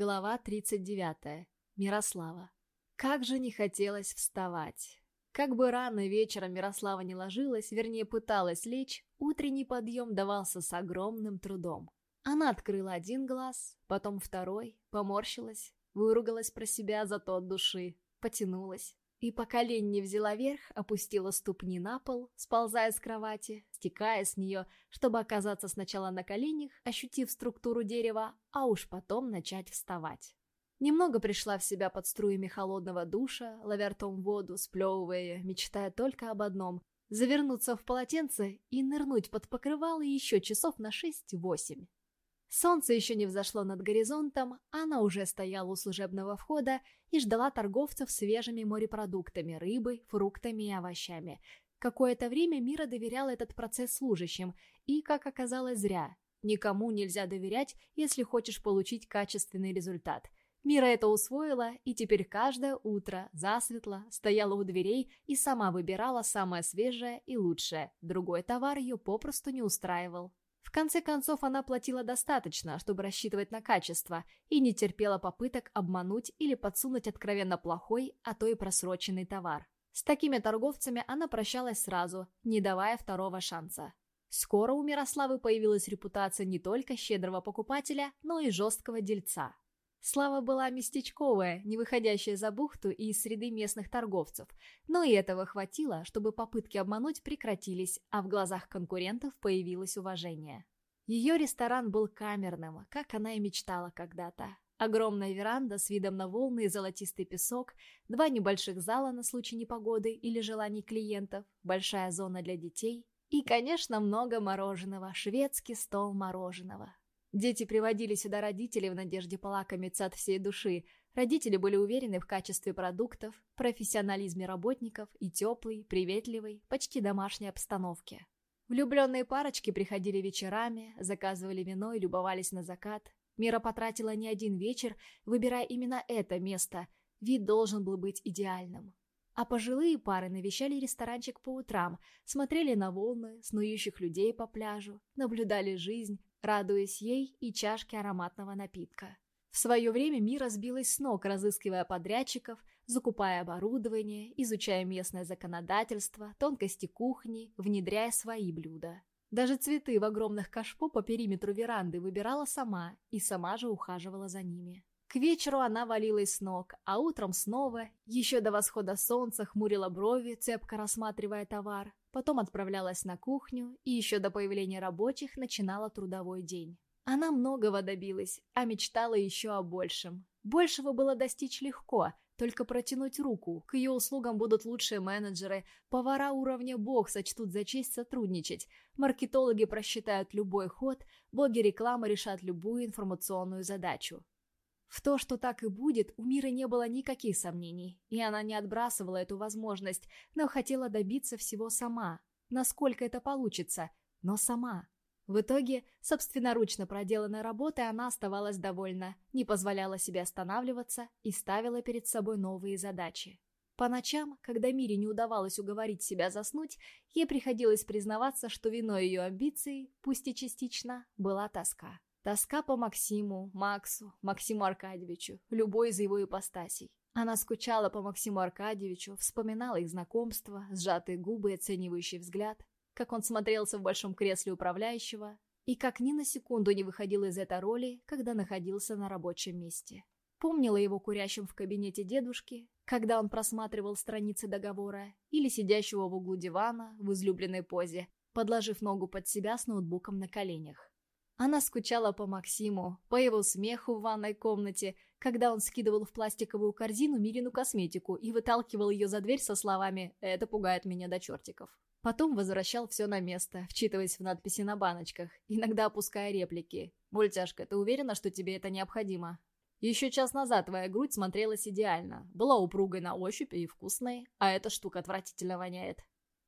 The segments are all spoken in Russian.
Глава 39. Мирослава. Как же не хотелось вставать. Как бы рано вечером Мирослава не ложилась, вернее пыталась лечь, утренний подъем давался с огромным трудом. Она открыла один глаз, потом второй, поморщилась, выругалась про себя зато от души, потянулась. И пока лень не взяла верх, опустила ступни на пол, сползая с кровати, стекая с нее, чтобы оказаться сначала на коленях, ощутив структуру дерева, а уж потом начать вставать. Немного пришла в себя под струями холодного душа, ловя ртом воду, сплевывая, мечтая только об одном — завернуться в полотенце и нырнуть под покрывало еще часов на шесть-восемь. Солнце еще не взошло над горизонтом, она уже стояла у служебного входа и ждала торговцев свежими морепродуктами, рыбой, фруктами и овощами. Какое-то время Мира доверяла этот процесс служащим, и, как оказалось, зря. Никому нельзя доверять, если хочешь получить качественный результат. Мира это усвоила, и теперь каждое утро, засветло, стояла у дверей и сама выбирала самое свежее и лучшее. Другой товар ее попросту не устраивал. В конце концов, она платила достаточно, чтобы рассчитывать на качество, и не терпела попыток обмануть или подсунуть откровенно плохой, а то и просроченный товар. С такими торговцами она прощалась сразу, не давая второго шанса. Скоро у Мирославы появилась репутация не только щедрого покупателя, но и жесткого дельца. Слава была местечковая, не выходящая за бухту и из среды местных торговцев, но и этого хватило, чтобы попытки обмануть прекратились, а в глазах конкурентов появилось уважение. Ее ресторан был камерным, как она и мечтала когда-то. Огромная веранда с видом на волны и золотистый песок, два небольших зала на случай непогоды или желаний клиентов, большая зона для детей и, конечно, много мороженого, шведский стол мороженого. Дети приводили сюда родителей в надежде полакомиться от всей души. Родители были уверены в качестве продуктов, профессионализме работников и теплой, приветливой, почти домашней обстановке. Влюбленные парочки приходили вечерами, заказывали вино и любовались на закат. Мира потратила не один вечер, выбирая именно это место. Вид должен был быть идеальным. А пожилые пары навещали ресторанчик по утрам, смотрели на волны, снующих людей по пляжу, наблюдали жизнь, радуясь ей и чашке ароматного напитка. В свое время Мира сбилась с ног, разыскивая подрядчиков, закупая оборудование, изучая местное законодательство, тонкости кухни, внедряя свои блюда. Даже цветы в огромных кашпо по периметру веранды выбирала сама и сама же ухаживала за ними. К вечеру она валилась с ног, а утром снова, еще до восхода солнца, хмурила брови, цепко рассматривая товар, потом отправлялась на кухню и еще до появления рабочих начинала трудовой день. Она многого добилась, а мечтала еще о большем. Большего было достичь легко, только протянуть руку. К ее услугам будут лучшие менеджеры, повара уровня бог сочтут за честь сотрудничать, маркетологи просчитают любой ход, боги рекламы решат любую информационную задачу. В то, что так и будет, у Миры не было никаких сомнений, и она не отбрасывала эту возможность, но хотела добиться всего сама. Насколько это получится, но сама. В итоге, собственноручно проделанной работой она оставалась довольна, не позволяла себе останавливаться и ставила перед собой новые задачи. По ночам, когда Мире не удавалось уговорить себя заснуть, ей приходилось признаваться, что виной ее амбиций, пусть и частично, была тоска. Тоска по Максиму, Максу, Максиму Аркадьевичу, любой из его ипостасей. Она скучала по Максиму Аркадьевичу, вспоминала их знакомство, сжатые губы и оценивающий взгляд, как он смотрелся в большом кресле управляющего, и как ни на секунду не выходил из этой роли, когда находился на рабочем месте. Помнила его курящим в кабинете дедушки, когда он просматривал страницы договора, или сидящего в углу дивана в излюбленной позе, подложив ногу под себя с ноутбуком на коленях. Она скучала по Максиму, по его смеху в ванной комнате, когда он скидывал в пластиковую корзину Мирину косметику и выталкивал ее за дверь со словами «Это пугает меня до чертиков». Потом возвращал все на место, вчитываясь в надписи на баночках, иногда опуская реплики. «Мультяшка, ты уверена, что тебе это необходимо?» Еще час назад твоя грудь смотрелась идеально, была упругой на ощупь и вкусной, а эта штука отвратительно воняет.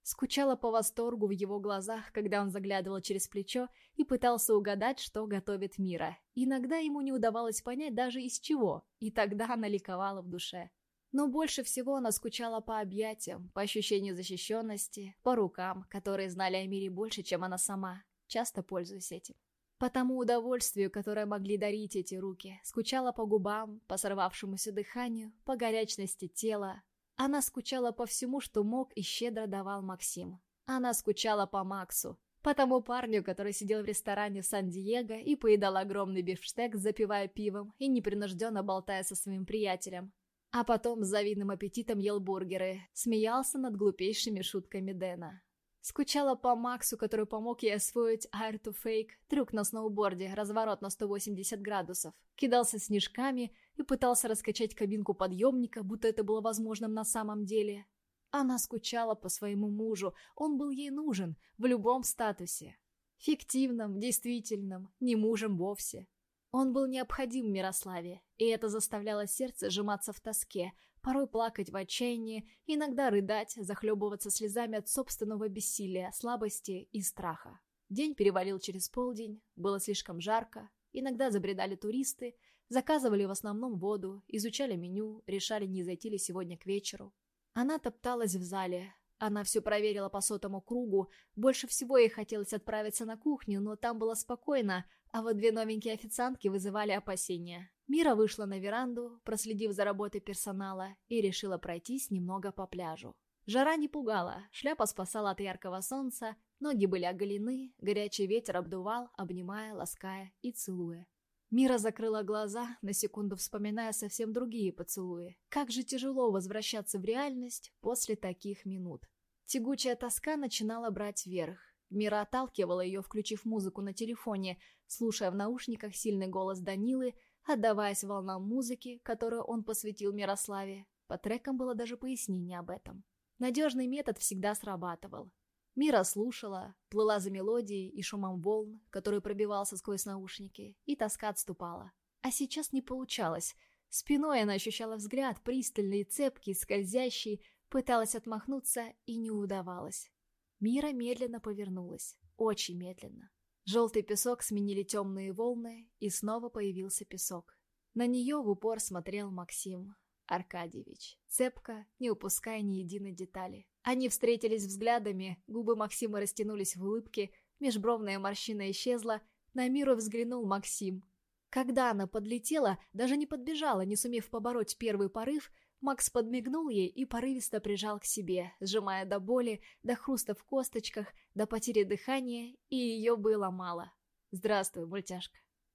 Скучала по восторгу в его глазах, когда он заглядывал через плечо и пытался угадать, что готовит Мира. Иногда ему не удавалось понять даже из чего, и тогда она ликовала в душе. Но больше всего она скучала по объятиям, по ощущению защищенности, по рукам, которые знали о мире больше, чем она сама, часто пользуясь этим. По тому удовольствию, которое могли дарить эти руки, скучала по губам, по сорвавшемуся дыханию, по горячности тела. Она скучала по всему, что мог и щедро давал Максим. Она скучала по Максу, по тому парню, который сидел в ресторане Сан-Диего и поедал огромный бифштекс, запивая пивом и непринужденно болтая со своим приятелем. А потом с завидным аппетитом ел бургеры, смеялся над глупейшими шутками Дэна. Скучала по Максу, который помог ей освоить Air to Fake, трюк на сноуборде, разворот на 180 градусов. Кидался снежками и пытался раскачать кабинку подъемника, будто это было возможным на самом деле. Она скучала по своему мужу, он был ей нужен, в любом статусе. Фиктивном, действительном, не мужем вовсе. Он был необходим Мирославе, и это заставляло сердце сжиматься в тоске, порой плакать в отчаянии, иногда рыдать, захлебываться слезами от собственного бессилия, слабости и страха. День перевалил через полдень, было слишком жарко, иногда забредали туристы, заказывали в основном воду, изучали меню, решали, не зайти ли сегодня к вечеру. Она топталась в зале, она все проверила по сотому кругу, больше всего ей хотелось отправиться на кухню, но там было спокойно, а вот две новенькие официантки вызывали опасения. Мира вышла на веранду, проследив за работой персонала, и решила пройтись немного по пляжу. Жара не пугала, шляпа спасала от яркого солнца, ноги были оголены, горячий ветер обдувал, обнимая, лаская и целуя. Мира закрыла глаза, на секунду вспоминая совсем другие поцелуи. Как же тяжело возвращаться в реальность после таких минут. Тягучая тоска начинала брать верх. Мира отталкивала ее, включив музыку на телефоне, слушая в наушниках сильный голос Данилы, отдаваясь волнам музыки, которую он посвятил Мирославе. По трекам было даже пояснение об этом. Надежный метод всегда срабатывал. Мира слушала, плыла за мелодией и шумом волн, который пробивался сквозь наушники, и тоска отступала. А сейчас не получалось. Спиной она ощущала взгляд, пристальный, цепкий, скользящий, пыталась отмахнуться и не удавалось. Мира медленно повернулась, очень медленно. Желтый песок сменили темные волны, и снова появился песок. На нее в упор смотрел Максим Аркадьевич, цепко, не упуская ни единой детали. Они встретились взглядами, губы Максима растянулись в улыбке, межбровная морщина исчезла, на миру взглянул Максим. Когда она подлетела, даже не подбежала, не сумев побороть первый порыв, Макс подмигнул ей и порывисто прижал к себе, сжимая до боли, до хруста в косточках, до потери дыхания, и ее было мало. «Здравствуй, мультяшка».